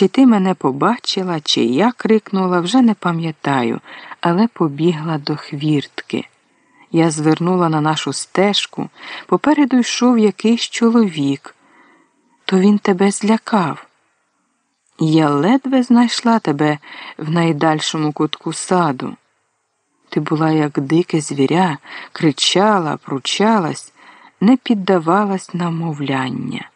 Чи ти мене побачила, чи я крикнула, вже не пам'ятаю, але побігла до хвіртки. Я звернула на нашу стежку, попереду йшов якийсь чоловік. То він тебе злякав. Я ледве знайшла тебе в найдальшому кутку саду. Ти була, як дике звіря, кричала, пручалась, не піддавалась на мовляння.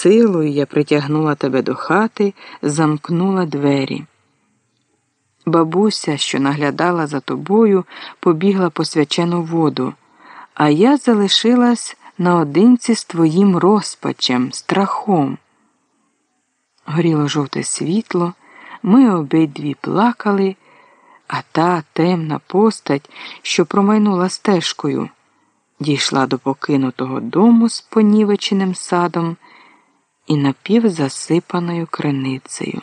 Силою я притягнула тебе до хати, замкнула двері. Бабуся, що наглядала за тобою, побігла по свячену воду, а я залишилась наодинці з твоїм розпачем, страхом. Горіло жовте світло, ми обидві плакали, а та темна постать, що промайнула стежкою, дійшла до покинутого дому з понівеченим садом і напівзасипаною криницею.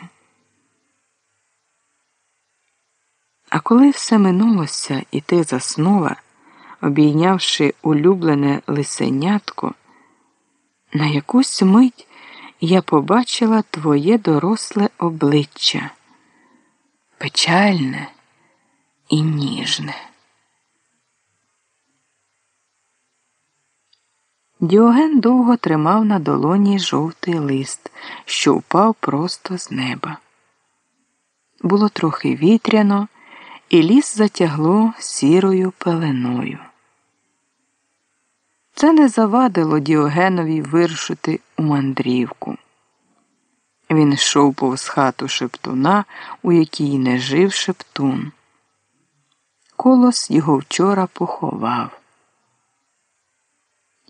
А коли все минулося, і ти заснула, обійнявши улюблене лисенятко, на якусь мить я побачила твоє доросле обличчя, печальне і ніжне. Діоген довго тримав на долоні жовтий лист, що впав просто з неба. Було трохи вітряно, і ліс затягло сірою пеленою. Це не завадило Діогенові вирушити у мандрівку. Він йшов повз хату шептуна, у якій не жив шептун. Колос його вчора поховав.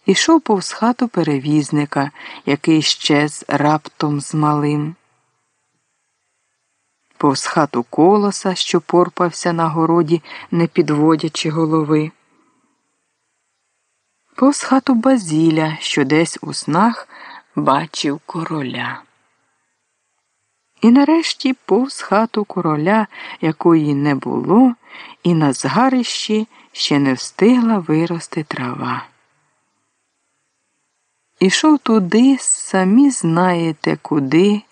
Ішов повз хату перевізника, який щез раптом з малим. Повз хату колоса, що порпався на городі, не підводячи голови. Повз хату Базіля, що десь у снах бачив короля. І нарешті повз хату короля, якої не було, і на згарищі ще не встигла вирости трава. Ішов туди, самі знаєте, куди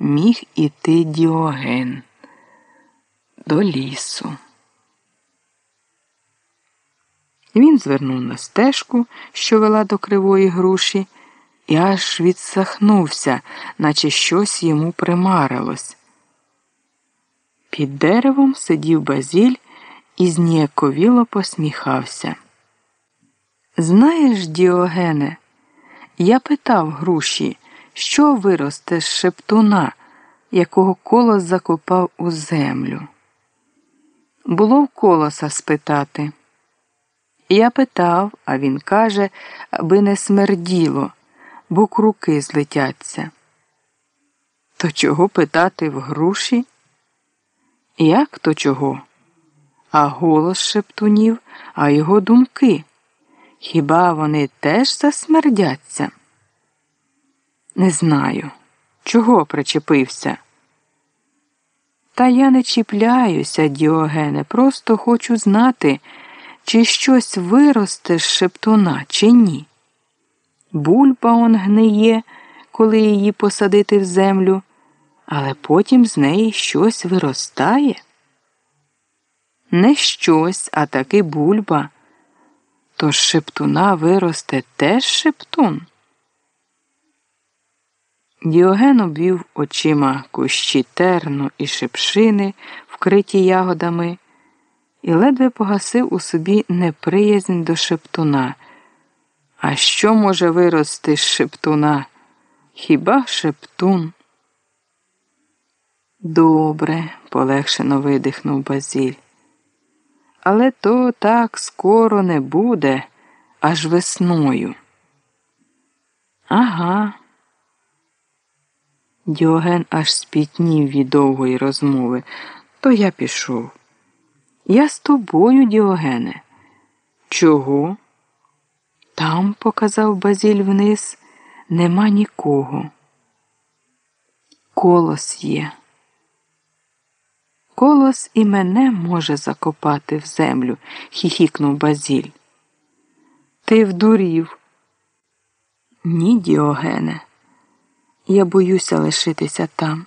міг іти Діоген до лісу. Він звернув на стежку, що вела до кривої груші, і аж відсахнувся, наче щось йому примарилось. Під деревом сидів Базіль і зніяковіло посміхався. Знаєш, Діогене, я питав груші, що виросте з шептуна, якого колос закопав у землю. Було в колоса спитати. Я питав, а він каже, аби не смерділо, бо круки злетяться. То чого питати в груші? Як то чого? А голос шептунів, а його думки. Хіба вони теж засмердяться? Не знаю, чого причепився. Та я не чіпляюся, Діогене, просто хочу знати, чи щось виросте з шептуна, чи ні. Бульба он гниє, коли її посадити в землю, але потім з неї щось виростає. Не щось, а таки бульба. Тож шептуна виросте теж шептун. Діоген обвів очима кущі терну і шипшини, вкриті ягодами, і ледве погасив у собі неприязнь до шептуна. А що може вирости з шептуна? Хіба шептун? Добре, полегшено видихнув Базіль. Але то так скоро не буде, аж весною. Ага. Діоген аж спітнів від довгої розмови, то я пішов. Я з тобою, Діогене. Чого? Там, показав Базіль вниз, нема нікого. Колос є. Колос і мене може закопати в землю, хіхікнув Базіль. Ти вдурів. Ні, Діогене. Я боюся лишитися там.